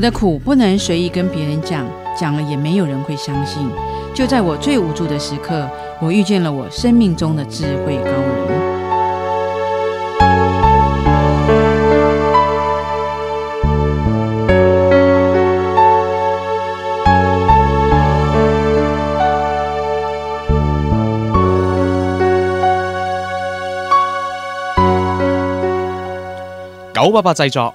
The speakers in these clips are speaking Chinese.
我的苦不能随意跟别人讲，讲了也没有人会相信。就在我最无助的时刻，我遇见了我生命中的智慧高人。九八八制作。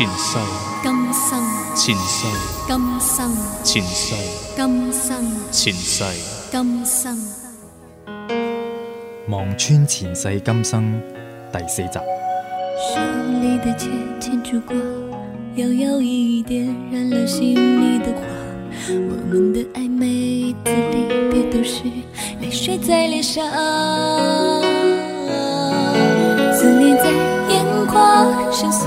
前世，今生，前世，今生，前世，今生，前世，今生。望穿前世今生第四集。手里的剑牵住光，摇摇一点燃了心里的花。我们的暧昧字离别都是泪水在脸上，思念在眼眶，深邃